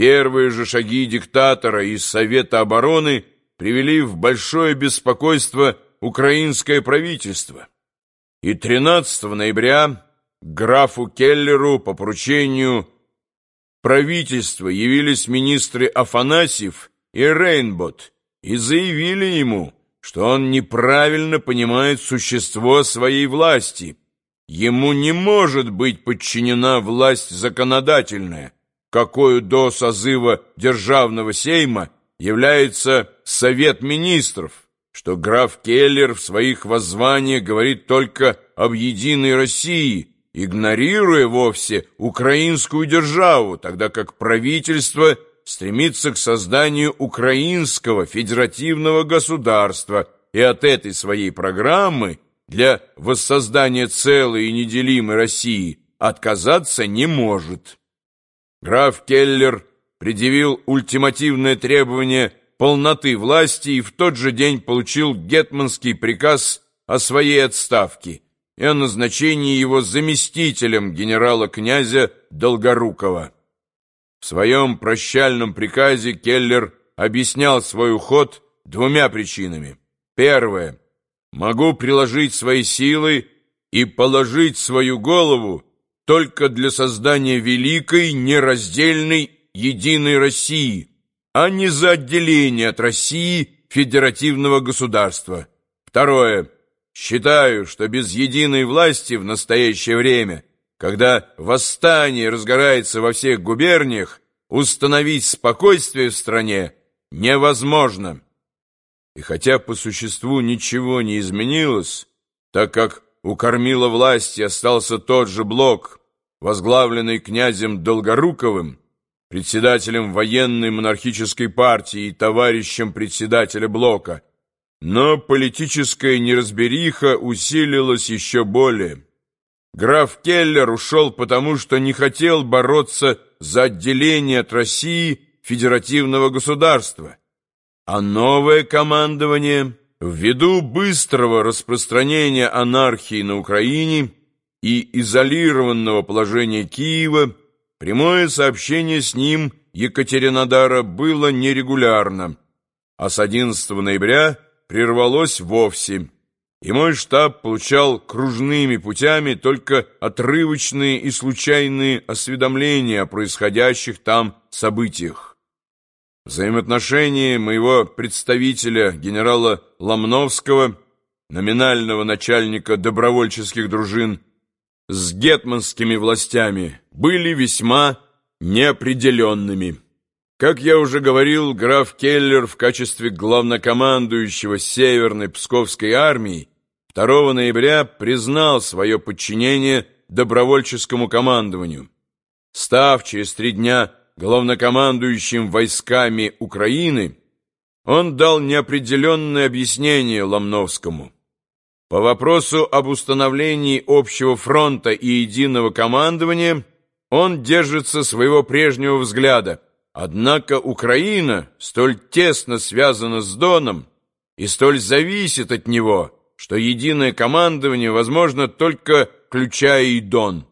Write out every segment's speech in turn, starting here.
Первые же шаги диктатора из Совета обороны привели в большое беспокойство украинское правительство. И 13 ноября графу Келлеру по поручению правительства явились министры Афанасьев и Рейнбот и заявили ему, что он неправильно понимает существо своей власти. Ему не может быть подчинена власть законодательная, какую до созыва Державного Сейма является Совет Министров, что граф Келлер в своих воззваниях говорит только об единой России, игнорируя вовсе украинскую державу, тогда как правительство стремится к созданию украинского федеративного государства и от этой своей программы для воссоздания целой и неделимой России отказаться не может. Граф Келлер предъявил ультимативное требование полноты власти и в тот же день получил гетманский приказ о своей отставке и о назначении его заместителем генерала-князя Долгорукова. В своем прощальном приказе Келлер объяснял свой уход двумя причинами. Первое. Могу приложить свои силы и положить свою голову только для создания великой, нераздельной, единой России, а не за отделение от России федеративного государства. Второе. Считаю, что без единой власти в настоящее время, когда восстание разгорается во всех губерниях, установить спокойствие в стране невозможно. И хотя по существу ничего не изменилось, так как у кормила власти остался тот же блок, возглавленный князем Долгоруковым, председателем военной монархической партии и товарищем председателя блока, но политическая неразбериха усилилась еще более. Граф Келлер ушел потому, что не хотел бороться за отделение от России федеративного государства, а новое командование, ввиду быстрого распространения анархии на Украине и изолированного положения Киева, прямое сообщение с ним Екатеринодара было нерегулярно, а с 11 ноября – прервалось вовсе, и мой штаб получал кружными путями только отрывочные и случайные осведомления о происходящих там событиях. Взаимоотношения моего представителя, генерала Ломновского, номинального начальника добровольческих дружин, с гетманскими властями были весьма неопределенными. Как я уже говорил, граф Келлер в качестве главнокомандующего Северной Псковской армии 2 ноября признал свое подчинение добровольческому командованию. Став через три дня главнокомандующим войсками Украины, он дал неопределенное объяснение Ломновскому. По вопросу об установлении общего фронта и единого командования он держится своего прежнего взгляда – Однако Украина столь тесно связана с Доном и столь зависит от него, что единое командование возможно только включая и Дон.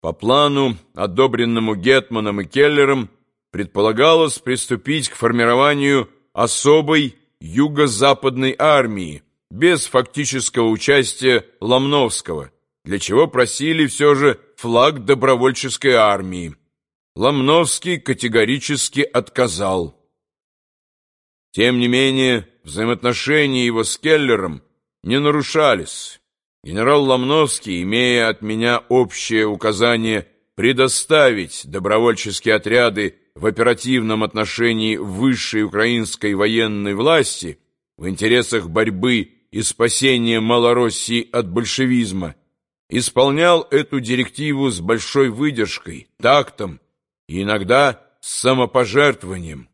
По плану, одобренному Гетманом и Келлером, предполагалось приступить к формированию особой юго-западной армии без фактического участия Ломновского, для чего просили все же флаг добровольческой армии. Ломновский категорически отказал. Тем не менее, взаимоотношения его с Келлером не нарушались. Генерал Ломновский, имея от меня общее указание предоставить добровольческие отряды в оперативном отношении высшей украинской военной власти в интересах борьбы и спасения Малороссии от большевизма, исполнял эту директиву с большой выдержкой, тактом и иногда с самопожертвованием.